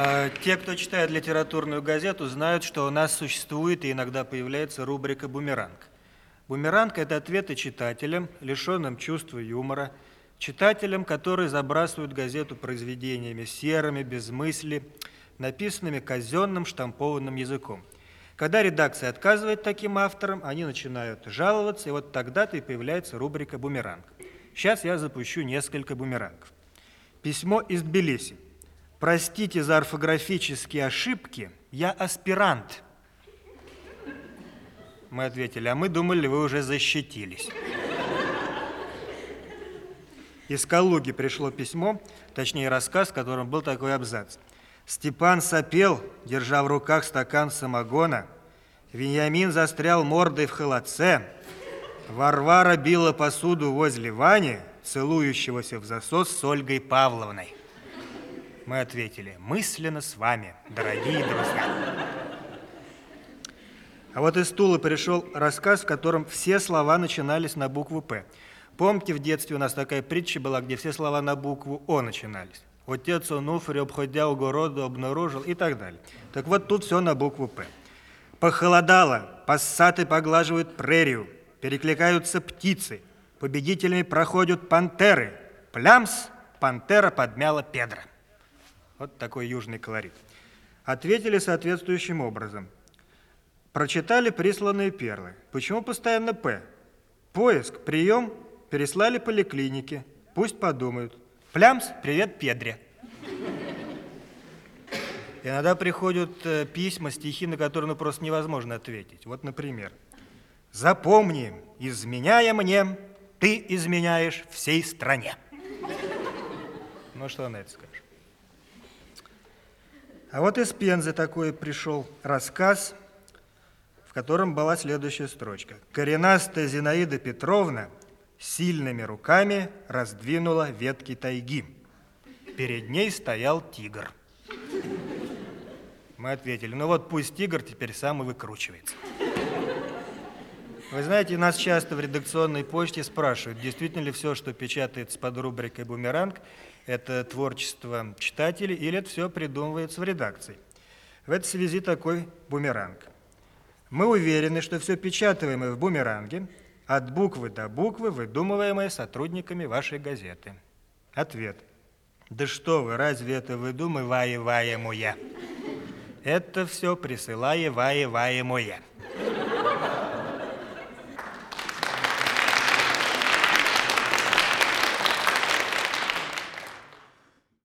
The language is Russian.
А, Те, кто читает литературную газету, знают, что у нас существует и иногда появляется рубрика «Бумеранг». «Бумеранг» – это ответы читателям, лишенным чувства юмора, читателям, которые забрасывают газету произведениями серыми, без мысли, написанными казенным штампованным языком. Когда редакция отказывает таким авторам, они начинают жаловаться, и вот тогда-то и появляется рубрика «Бумеранг». Сейчас я запущу несколько бумерангов. Письмо из Тбилиси. Простите за орфографические ошибки, я аспирант. Мы ответили, а мы думали, вы уже защитились. Из Калуги пришло письмо, точнее рассказ, в котором был такой абзац. Степан сопел, держа в руках стакан самогона. Вениамин застрял мордой в холодце. Варвара била посуду возле Вани, целующегося в засос с Ольгой Павловной. Мы ответили, мысленно с вами, дорогие друзья. А вот из Тулы пришел рассказ, в котором все слова начинались на букву «П». Помните, в детстве у нас такая притча была, где все слова на букву «О» начинались. Отец Онуфрий, обходя огороду, обнаружил и так далее. Так вот, тут все на букву «П». Похолодало, пассаты поглаживают прерию, перекликаются птицы, победителями проходят пантеры. Плямс, пантера подмяла Педра. Вот такой южный колорит. Ответили соответствующим образом. Прочитали присланные перлы. Почему постоянно «П»? Поиск, прием, переслали поликлинике. Пусть подумают. Плямс, привет, Педре. Иногда приходят э, письма, стихи, на которые ну, просто невозможно ответить. Вот, например. «Запомни, изменяя мне, ты изменяешь всей стране». Ну, что на это скажешь? А вот из Пензы такой пришел рассказ, в котором была следующая строчка. Коренастая Зинаида Петровна сильными руками раздвинула ветки тайги. Перед ней стоял тигр. Мы ответили, ну вот пусть тигр теперь сам и выкручивается. Вы знаете, нас часто в редакционной почте спрашивают, действительно ли все, что печатается под рубрикой «Бумеранг», это творчество читателей или это все придумывается в редакции. В этой связи такой бумеранг. Мы уверены, что все печатаемое в бумеранге от буквы до буквы, выдумываемое сотрудниками вашей газеты. Ответ. Да что вы, разве это выдумываемое? Это все присылаемое.